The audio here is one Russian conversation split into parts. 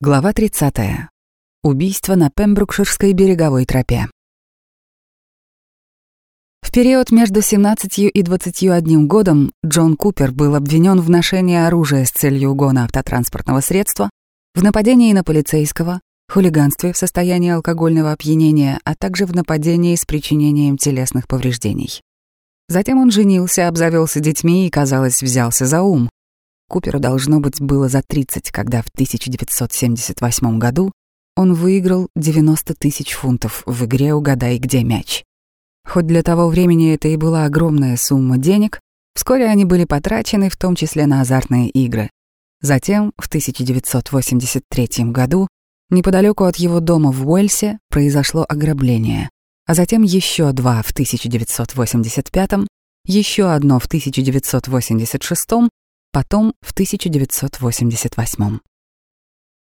Глава 30. Убийство на Пембрукширской береговой тропе. В период между 17 и 21 годом Джон Купер был обвинен в ношении оружия с целью угона автотранспортного средства, в нападении на полицейского, хулиганстве в состоянии алкогольного опьянения, а также в нападении с причинением телесных повреждений. Затем он женился, обзавелся детьми и, казалось, взялся за ум, Куперу должно быть было за 30, когда в 1978 году он выиграл 90 тысяч фунтов в игре «Угадай, где мяч». Хоть для того времени это и была огромная сумма денег, вскоре они были потрачены, в том числе на азартные игры. Затем, в 1983 году, неподалеку от его дома в Уэльсе произошло ограбление, а затем еще два в 1985, еще одно в 1986 потом в 1988.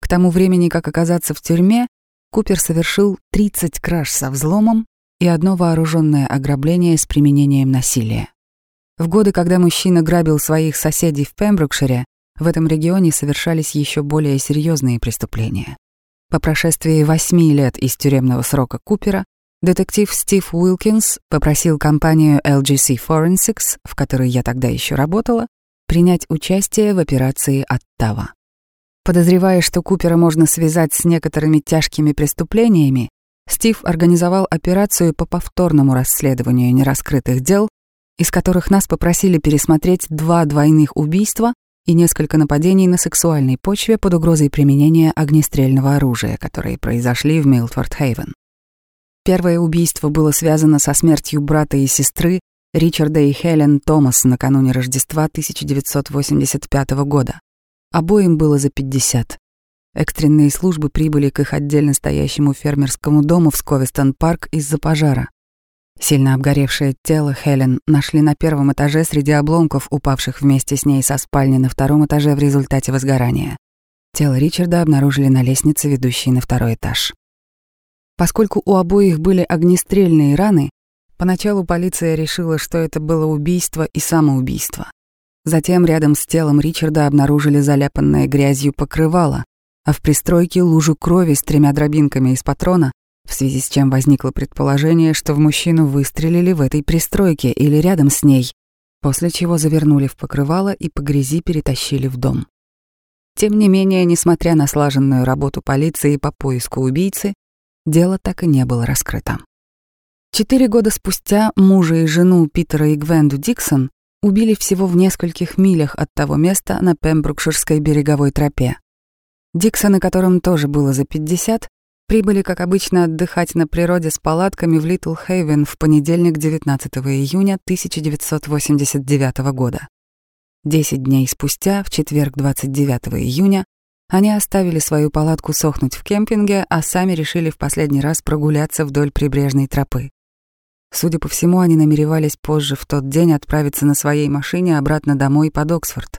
К тому времени, как оказаться в тюрьме, Купер совершил 30 краж со взломом и одно вооруженное ограбление с применением насилия. В годы, когда мужчина грабил своих соседей в Пембрукшире, в этом регионе совершались еще более серьезные преступления. По прошествии восьми лет из тюремного срока Купера детектив Стив Уилкинс попросил компанию LGC Forensics, в которой я тогда еще работала, принять участие в операции «Оттава». Подозревая, что Купера можно связать с некоторыми тяжкими преступлениями, Стив организовал операцию по повторному расследованию нераскрытых дел, из которых нас попросили пересмотреть два двойных убийства и несколько нападений на сексуальной почве под угрозой применения огнестрельного оружия, которые произошли в Милтфорд-Хейвен. Первое убийство было связано со смертью брата и сестры Ричарда и Хелен Томас накануне Рождества 1985 года. Обоим было за 50. Экстренные службы прибыли к их отдельно стоящему фермерскому дому в Сковестон-парк из-за пожара. Сильно обгоревшее тело Хелен нашли на первом этаже среди обломков, упавших вместе с ней со спальни на втором этаже в результате возгорания. Тело Ричарда обнаружили на лестнице, ведущей на второй этаж. Поскольку у обоих были огнестрельные раны, Поначалу полиция решила, что это было убийство и самоубийство. Затем рядом с телом Ричарда обнаружили заляпанное грязью покрывало, а в пристройке лужу крови с тремя дробинками из патрона, в связи с чем возникло предположение, что в мужчину выстрелили в этой пристройке или рядом с ней, после чего завернули в покрывало и по грязи перетащили в дом. Тем не менее, несмотря на слаженную работу полиции по поиску убийцы, дело так и не было раскрыто. Четыре года спустя мужа и жену Питера и Гвенду Диксон убили всего в нескольких милях от того места на Пембрукширской береговой тропе. Диксоны, которым тоже было за 50, прибыли, как обычно, отдыхать на природе с палатками в Литл Хейвен в понедельник 19 июня 1989 года. Десять дней спустя, в четверг 29 июня, они оставили свою палатку сохнуть в кемпинге, а сами решили в последний раз прогуляться вдоль прибрежной тропы. Судя по всему, они намеревались позже в тот день отправиться на своей машине обратно домой под Оксфорд.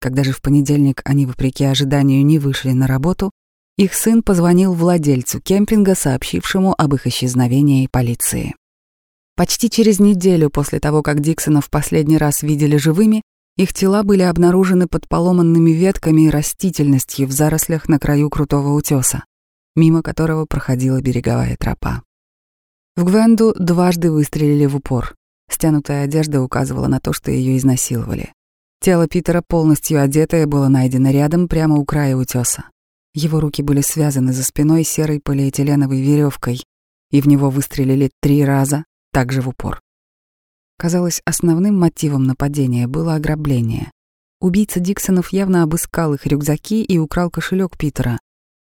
Когда же в понедельник они, вопреки ожиданию, не вышли на работу, их сын позвонил владельцу кемпинга, сообщившему об их исчезновении полиции. Почти через неделю после того, как Диксона в последний раз видели живыми, их тела были обнаружены под поломанными ветками и растительностью в зарослях на краю крутого утеса, мимо которого проходила береговая тропа. В Гвенду дважды выстрелили в упор. Стянутая одежда указывала на то, что ее изнасиловали. Тело Питера, полностью одетое, было найдено рядом, прямо у края утеса. Его руки были связаны за спиной серой полиэтиленовой веревкой, и в него выстрелили три раза, также в упор. Казалось, основным мотивом нападения было ограбление. Убийца Диксонов явно обыскал их рюкзаки и украл кошелек Питера,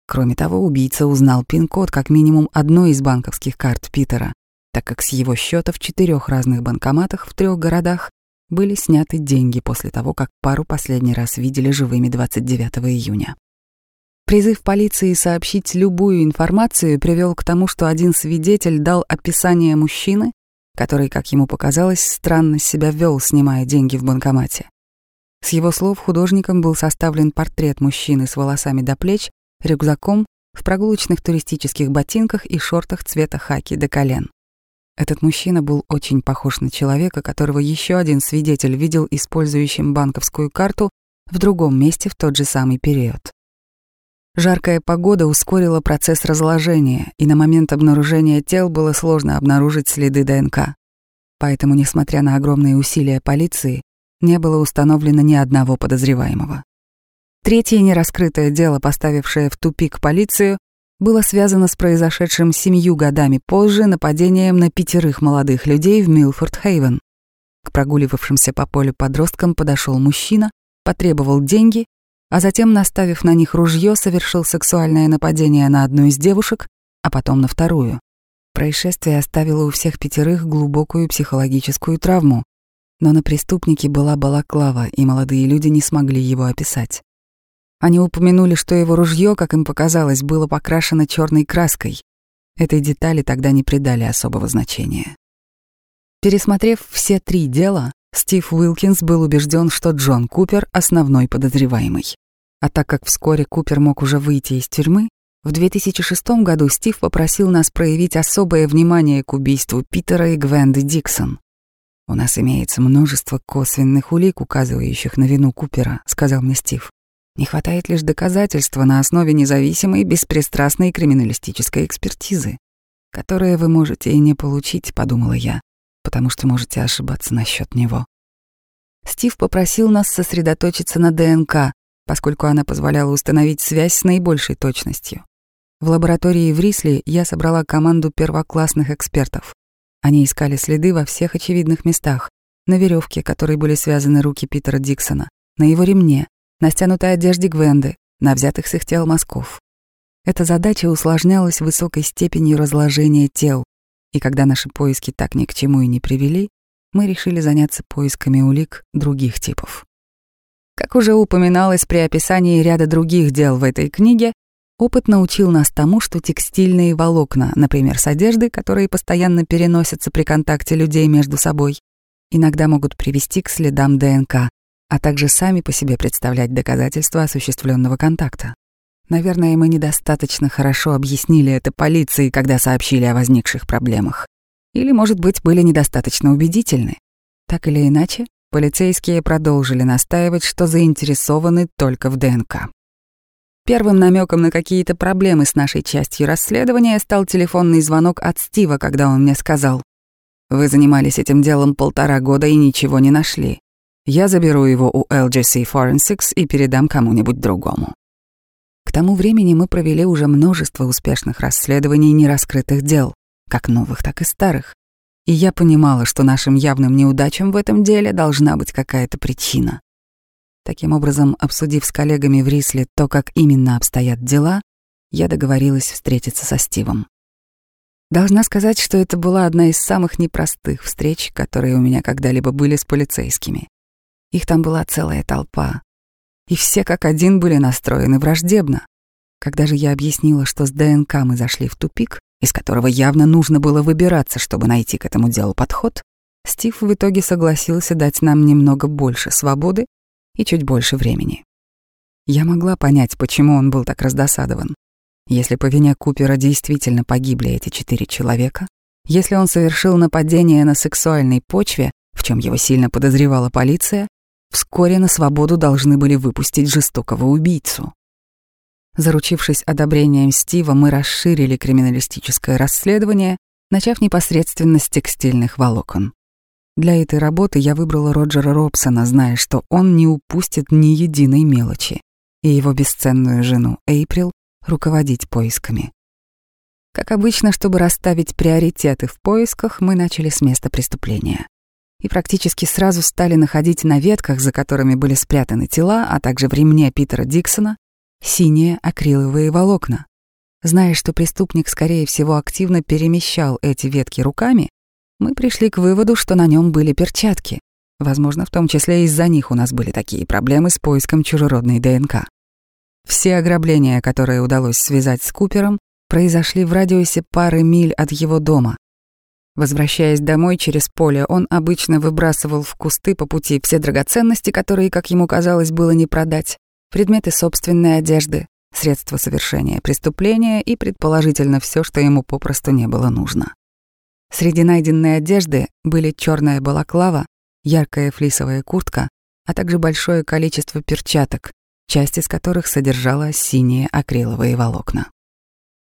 Кроме того, убийца узнал пин-код как минимум одной из банковских карт Питера, так как с его счета в четырех разных банкоматах в трех городах были сняты деньги после того, как пару последний раз видели живыми 29 июня. Призыв полиции сообщить любую информацию привел к тому, что один свидетель дал описание мужчины, который, как ему показалось, странно себя вел, снимая деньги в банкомате. С его слов художником был составлен портрет мужчины с волосами до плеч рюкзаком, в прогулочных туристических ботинках и шортах цвета хаки до колен. Этот мужчина был очень похож на человека, которого еще один свидетель видел использующим банковскую карту в другом месте в тот же самый период. Жаркая погода ускорила процесс разложения, и на момент обнаружения тел было сложно обнаружить следы ДНК. Поэтому, несмотря на огромные усилия полиции, не было установлено ни одного подозреваемого. Третье нераскрытое дело, поставившее в тупик полицию, было связано с произошедшим семью годами позже нападением на пятерых молодых людей в Милфорд-Хейвен. К прогуливавшимся по полю подросткам подошел мужчина, потребовал деньги а затем, наставив на них ружье, совершил сексуальное нападение на одну из девушек, а потом на вторую. Происшествие оставило у всех пятерых глубокую психологическую травму, но на преступнике была балаклава, и молодые люди не смогли его описать. Они упомянули, что его ружье, как им показалось, было покрашено черной краской. Этой детали тогда не придали особого значения. Пересмотрев все три дела, Стив Уилкинс был убежден, что Джон Купер — основной подозреваемый. А так как вскоре Купер мог уже выйти из тюрьмы, в 2006 году Стив попросил нас проявить особое внимание к убийству Питера и Гвенды Диксон. «У нас имеется множество косвенных улик, указывающих на вину Купера», — сказал мне Стив. «Не хватает лишь доказательства на основе независимой, беспристрастной криминалистической экспертизы, которые вы можете и не получить», — подумала я потому что можете ошибаться насчет него. Стив попросил нас сосредоточиться на ДНК, поскольку она позволяла установить связь с наибольшей точностью. В лаборатории в Рисли я собрала команду первоклассных экспертов. Они искали следы во всех очевидных местах. На веревке, которой были связаны руки Питера Диксона, на его ремне, на стянутой одежде Гвенды, на взятых с их тел мазков. Эта задача усложнялась высокой степенью разложения тел, и когда наши поиски так ни к чему и не привели, мы решили заняться поисками улик других типов. Как уже упоминалось при описании ряда других дел в этой книге, опыт научил нас тому, что текстильные волокна, например, с одежды, которые постоянно переносятся при контакте людей между собой, иногда могут привести к следам ДНК, а также сами по себе представлять доказательства осуществленного контакта. Наверное, мы недостаточно хорошо объяснили это полиции, когда сообщили о возникших проблемах. Или, может быть, были недостаточно убедительны. Так или иначе, полицейские продолжили настаивать, что заинтересованы только в ДНК. Первым намеком на какие-то проблемы с нашей частью расследования стал телефонный звонок от Стива, когда он мне сказал, «Вы занимались этим делом полтора года и ничего не нашли. Я заберу его у LGC Forensics и передам кому-нибудь другому». К тому времени мы провели уже множество успешных расследований нераскрытых дел, как новых, так и старых. И я понимала, что нашим явным неудачам в этом деле должна быть какая-то причина. Таким образом, обсудив с коллегами в Рисле то, как именно обстоят дела, я договорилась встретиться со Стивом. Должна сказать, что это была одна из самых непростых встреч, которые у меня когда-либо были с полицейскими. Их там была целая толпа, и все как один были настроены враждебно. Когда же я объяснила, что с ДНК мы зашли в тупик, из которого явно нужно было выбираться, чтобы найти к этому делу подход, Стив в итоге согласился дать нам немного больше свободы и чуть больше времени. Я могла понять, почему он был так раздосадован. Если по вине Купера действительно погибли эти четыре человека, если он совершил нападение на сексуальной почве, в чем его сильно подозревала полиция, Вскоре на свободу должны были выпустить жестокого убийцу. Заручившись одобрением Стива, мы расширили криминалистическое расследование, начав непосредственно с текстильных волокон. Для этой работы я выбрала Роджера Робсона, зная, что он не упустит ни единой мелочи, и его бесценную жену Эйприл руководить поисками. Как обычно, чтобы расставить приоритеты в поисках, мы начали с места преступления и практически сразу стали находить на ветках, за которыми были спрятаны тела, а также в ремне Питера Диксона, синие акриловые волокна. Зная, что преступник, скорее всего, активно перемещал эти ветки руками, мы пришли к выводу, что на нем были перчатки. Возможно, в том числе из-за них у нас были такие проблемы с поиском чужеродной ДНК. Все ограбления, которые удалось связать с Купером, произошли в радиусе пары миль от его дома, Возвращаясь домой через поле, он обычно выбрасывал в кусты по пути все драгоценности, которые, как ему казалось, было не продать, предметы собственной одежды, средства совершения преступления и, предположительно, все, что ему попросту не было нужно. Среди найденной одежды были черная балаклава, яркая флисовая куртка, а также большое количество перчаток, часть из которых содержала синие акриловые волокна.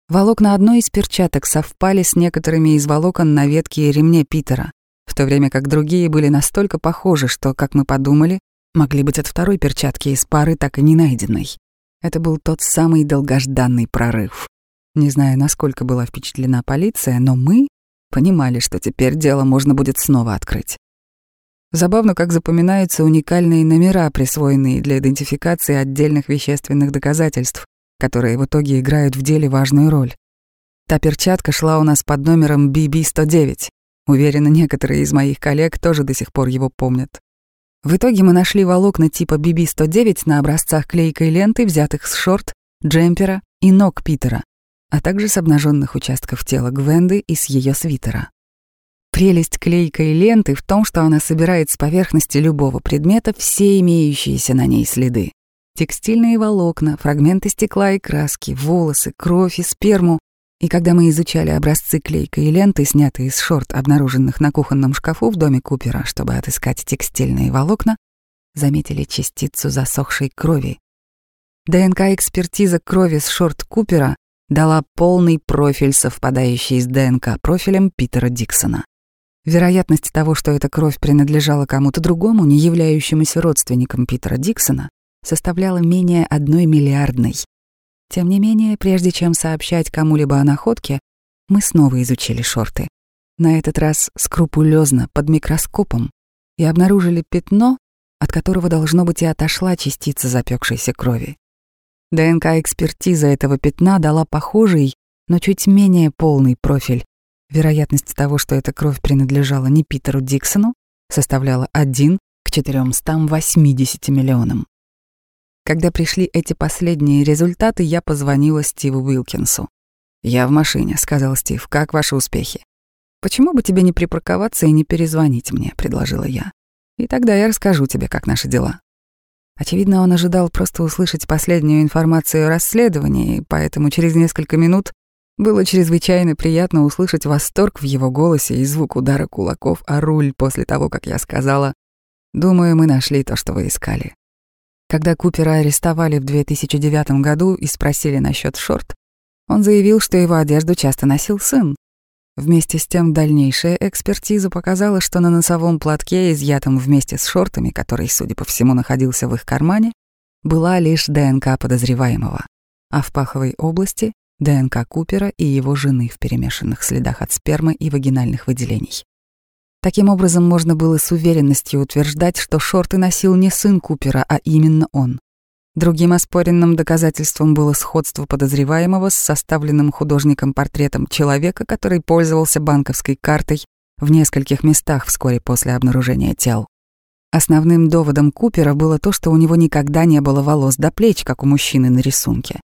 Волокна одной из перчаток совпали с некоторыми из волокон на ветке и ремне Питера, в то время как другие были настолько похожи, что, как мы подумали, могли быть от второй перчатки из пары, так и не найденной. Это был тот самый долгожданный прорыв. Не знаю, насколько была впечатлена полиция, но мы понимали, что теперь дело можно будет снова открыть. Забавно, как запоминаются уникальные номера, присвоенные для идентификации отдельных вещественных доказательств, которые в итоге играют в деле важную роль. Та перчатка шла у нас под номером BB-109. Уверена, некоторые из моих коллег тоже до сих пор его помнят. В итоге мы нашли волокна типа BB-109 на образцах клейкой ленты, взятых с шорт, джемпера и ног Питера, а также с обнаженных участков тела Гвенды и с ее свитера. Прелесть клейкой ленты в том, что она собирает с поверхности любого предмета все имеющиеся на ней следы. Текстильные волокна, фрагменты стекла и краски, волосы, кровь и сперму. И когда мы изучали образцы клейкой ленты, снятые из шорт, обнаруженных на кухонном шкафу в доме Купера, чтобы отыскать текстильные волокна, заметили частицу засохшей крови. ДНК-экспертиза крови с шорт Купера дала полный профиль, совпадающий с ДНК-профилем Питера Диксона. Вероятность того, что эта кровь принадлежала кому-то другому, не являющемуся родственником Питера Диксона, составляла менее одной миллиардной. Тем не менее, прежде чем сообщать кому-либо о находке, мы снова изучили шорты. На этот раз скрупулезно, под микроскопом, и обнаружили пятно, от которого должно быть и отошла частица запекшейся крови. ДНК-экспертиза этого пятна дала похожий, но чуть менее полный профиль, Вероятность того, что эта кровь принадлежала не Питеру Диксону, составляла 1 к 480 миллионам. Когда пришли эти последние результаты, я позвонила Стиву Уилкинсу. «Я в машине», — сказал Стив. «Как ваши успехи?» «Почему бы тебе не припарковаться и не перезвонить мне?» — предложила я. «И тогда я расскажу тебе, как наши дела». Очевидно, он ожидал просто услышать последнюю информацию о расследовании, поэтому через несколько минут было чрезвычайно приятно услышать восторг в его голосе и звук удара кулаков о руль после того, как я сказала «Думаю, мы нашли то, что вы искали». Когда Купера арестовали в 2009 году и спросили насчет шорт, он заявил, что его одежду часто носил сын. Вместе с тем дальнейшая экспертиза показала, что на носовом платке, изъятом вместе с шортами, который, судя по всему, находился в их кармане, была лишь ДНК подозреваемого, а в паховой области ДНК Купера и его жены в перемешанных следах от спермы и вагинальных выделений. Таким образом, можно было с уверенностью утверждать, что шорты носил не сын Купера, а именно он. Другим оспоренным доказательством было сходство подозреваемого с составленным художником портретом человека, который пользовался банковской картой в нескольких местах вскоре после обнаружения тел. Основным доводом Купера было то, что у него никогда не было волос до плеч, как у мужчины на рисунке.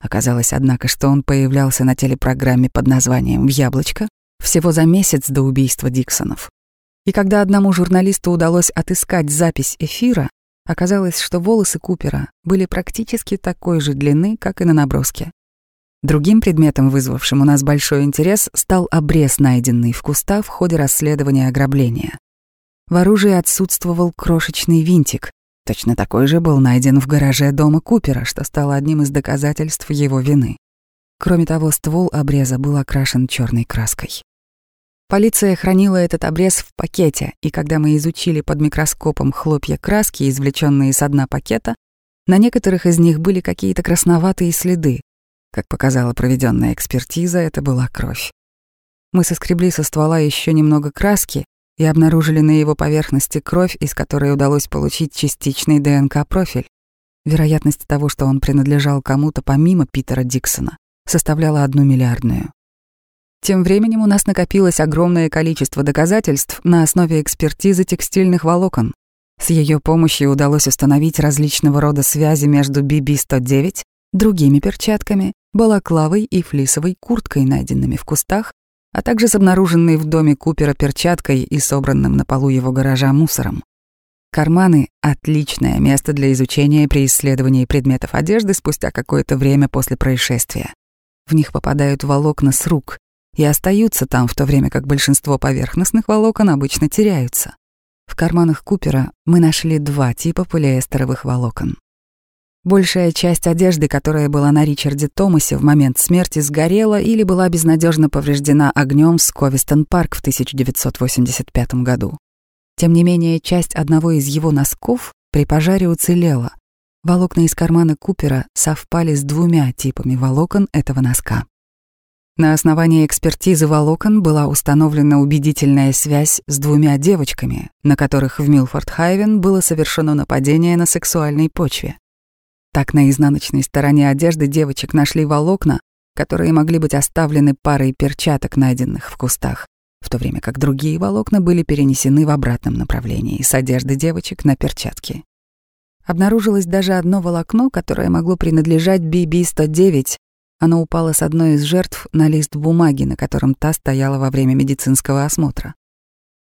Оказалось, однако, что он появлялся на телепрограмме под названием «В яблочко» всего за месяц до убийства Диксонов. И когда одному журналисту удалось отыскать запись эфира, оказалось, что волосы Купера были практически такой же длины, как и на наброске. Другим предметом, вызвавшим у нас большой интерес, стал обрез, найденный в кустах в ходе расследования ограбления. В оружии отсутствовал крошечный винтик, Точно такой же был найден в гараже дома Купера, что стало одним из доказательств его вины. Кроме того, ствол обреза был окрашен черной краской. Полиция хранила этот обрез в пакете, и когда мы изучили под микроскопом хлопья краски, извлеченные из дна пакета, на некоторых из них были какие-то красноватые следы. Как показала проведенная экспертиза, это была кровь. Мы соскребли со ствола еще немного краски и обнаружили на его поверхности кровь, из которой удалось получить частичный ДНК-профиль. Вероятность того, что он принадлежал кому-то помимо Питера Диксона, составляла одну миллиардную. Тем временем у нас накопилось огромное количество доказательств на основе экспертизы текстильных волокон. С ее помощью удалось установить различного рода связи между BB-109, другими перчатками, балаклавой и флисовой курткой, найденными в кустах, а также с обнаруженной в доме Купера перчаткой и собранным на полу его гаража мусором. Карманы — отличное место для изучения при исследовании предметов одежды спустя какое-то время после происшествия. В них попадают волокна с рук и остаются там, в то время как большинство поверхностных волокон обычно теряются. В карманах Купера мы нашли два типа полиэстеровых волокон. Большая часть одежды, которая была на Ричарде Томасе в момент смерти, сгорела или была безнадежно повреждена огнем в Сковистон Парк в 1985 году. Тем не менее, часть одного из его носков при пожаре уцелела. Волокна из кармана Купера совпали с двумя типами волокон этого носка. На основании экспертизы волокон была установлена убедительная связь с двумя девочками, на которых в Милфорд-Хайвен было совершено нападение на сексуальной почве. Так на изнаночной стороне одежды девочек нашли волокна, которые могли быть оставлены парой перчаток, найденных в кустах, в то время как другие волокна были перенесены в обратном направлении с одежды девочек на перчатки. Обнаружилось даже одно волокно, которое могло принадлежать BB-109. Оно упало с одной из жертв на лист бумаги, на котором та стояла во время медицинского осмотра.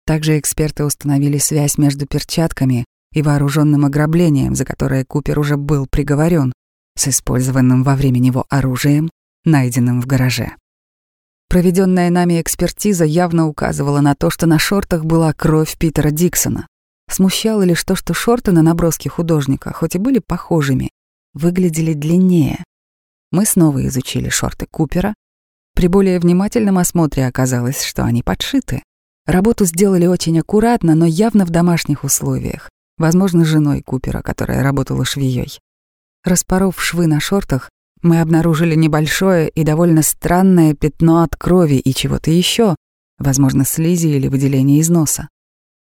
Также эксперты установили связь между перчатками и вооруженным ограблением, за которое Купер уже был приговорен, с использованным во время него оружием, найденным в гараже. Проведенная нами экспертиза явно указывала на то, что на шортах была кровь Питера Диксона. Смущало лишь то, что шорты на наброске художника, хоть и были похожими, выглядели длиннее. Мы снова изучили шорты Купера. При более внимательном осмотре оказалось, что они подшиты. Работу сделали очень аккуратно, но явно в домашних условиях возможно, женой Купера, которая работала швеей. Распоров швы на шортах, мы обнаружили небольшое и довольно странное пятно от крови и чего-то еще, возможно, слизи или выделения из носа.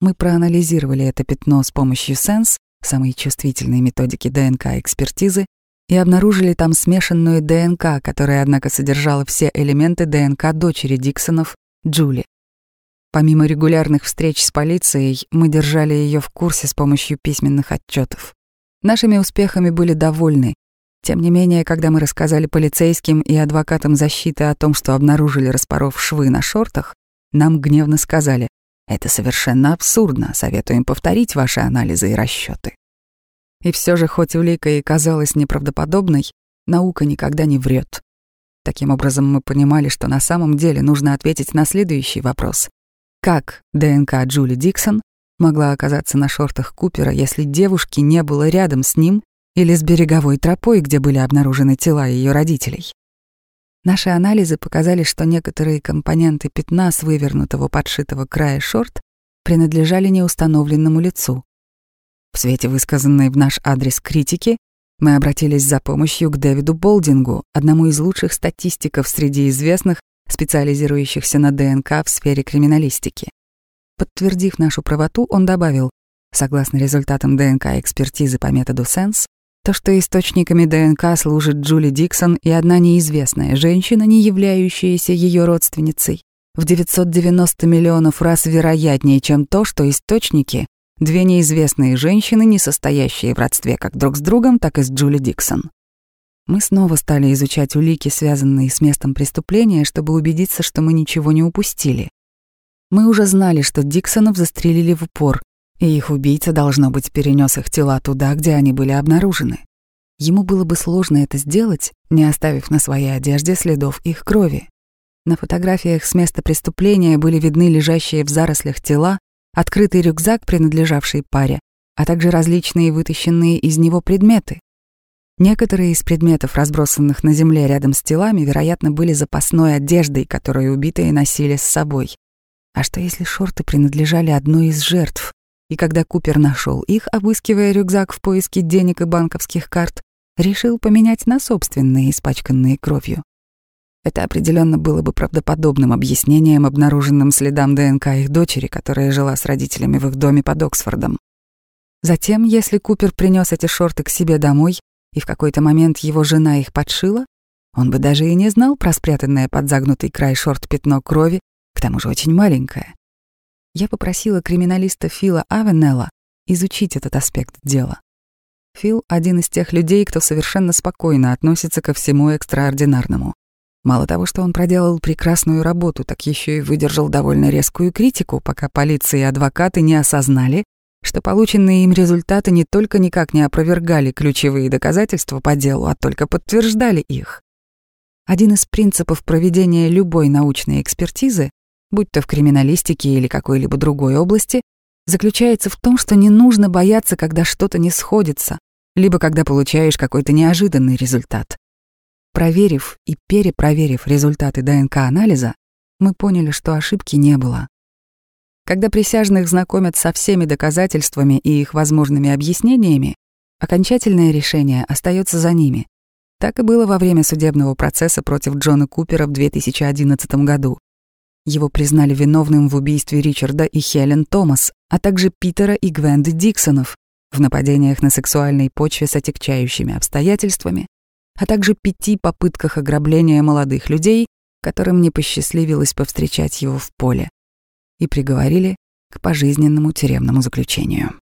Мы проанализировали это пятно с помощью Sense, самой чувствительной методики ДНК-экспертизы, и обнаружили там смешанную ДНК, которая, однако, содержала все элементы ДНК дочери Диксонов, Джули. Помимо регулярных встреч с полицией, мы держали ее в курсе с помощью письменных отчетов. Нашими успехами были довольны. Тем не менее, когда мы рассказали полицейским и адвокатам защиты о том, что обнаружили распоров швы на шортах, нам гневно сказали, это совершенно абсурдно, советуем повторить ваши анализы и расчеты. И все же, хоть улика и казалась неправдоподобной, наука никогда не врет. Таким образом, мы понимали, что на самом деле нужно ответить на следующий вопрос. Как ДНК Джули Диксон могла оказаться на шортах Купера, если девушки не было рядом с ним или с береговой тропой, где были обнаружены тела ее родителей? Наши анализы показали, что некоторые компоненты пятна с вывернутого подшитого края шорт принадлежали неустановленному лицу. В свете высказанной в наш адрес критики мы обратились за помощью к Дэвиду Болдингу, одному из лучших статистиков среди известных специализирующихся на ДНК в сфере криминалистики. Подтвердив нашу правоту, он добавил, согласно результатам ДНК-экспертизы по методу Сенс, то, что источниками ДНК служит Джули Диксон и одна неизвестная женщина, не являющаяся ее родственницей, в 990 миллионов раз вероятнее, чем то, что источники — две неизвестные женщины, не состоящие в родстве как друг с другом, так и с Джули Диксон. Мы снова стали изучать улики, связанные с местом преступления, чтобы убедиться, что мы ничего не упустили. Мы уже знали, что Диксонов застрелили в упор, и их убийца, должно быть, перенес их тела туда, где они были обнаружены. Ему было бы сложно это сделать, не оставив на своей одежде следов их крови. На фотографиях с места преступления были видны лежащие в зарослях тела, открытый рюкзак, принадлежавший паре, а также различные вытащенные из него предметы. Некоторые из предметов, разбросанных на земле рядом с телами, вероятно, были запасной одеждой, которую убитые носили с собой. А что если шорты принадлежали одной из жертв? И когда Купер нашел их, обыскивая рюкзак в поиске денег и банковских карт, решил поменять на собственные, испачканные кровью. Это определенно было бы правдоподобным объяснением обнаруженным следам ДНК их дочери, которая жила с родителями в их доме под Оксфордом. Затем, если Купер принес эти шорты к себе домой, и в какой-то момент его жена их подшила, он бы даже и не знал про спрятанное под загнутый край шорт пятно крови, к тому же очень маленькое. Я попросила криминалиста Фила Авенелла изучить этот аспект дела. Фил — один из тех людей, кто совершенно спокойно относится ко всему экстраординарному. Мало того, что он проделал прекрасную работу, так еще и выдержал довольно резкую критику, пока полиция и адвокаты не осознали, что полученные им результаты не только никак не опровергали ключевые доказательства по делу, а только подтверждали их. Один из принципов проведения любой научной экспертизы, будь то в криминалистике или какой-либо другой области, заключается в том, что не нужно бояться, когда что-то не сходится, либо когда получаешь какой-то неожиданный результат. Проверив и перепроверив результаты ДНК-анализа, мы поняли, что ошибки не было. Когда присяжных знакомят со всеми доказательствами и их возможными объяснениями, окончательное решение остается за ними. Так и было во время судебного процесса против Джона Купера в 2011 году. Его признали виновным в убийстве Ричарда и Хелен Томас, а также Питера и Гвенды Диксонов в нападениях на сексуальной почве с отягчающими обстоятельствами, а также пяти попытках ограбления молодых людей, которым не посчастливилось повстречать его в поле, и приговорили к пожизненному тюремному заключению.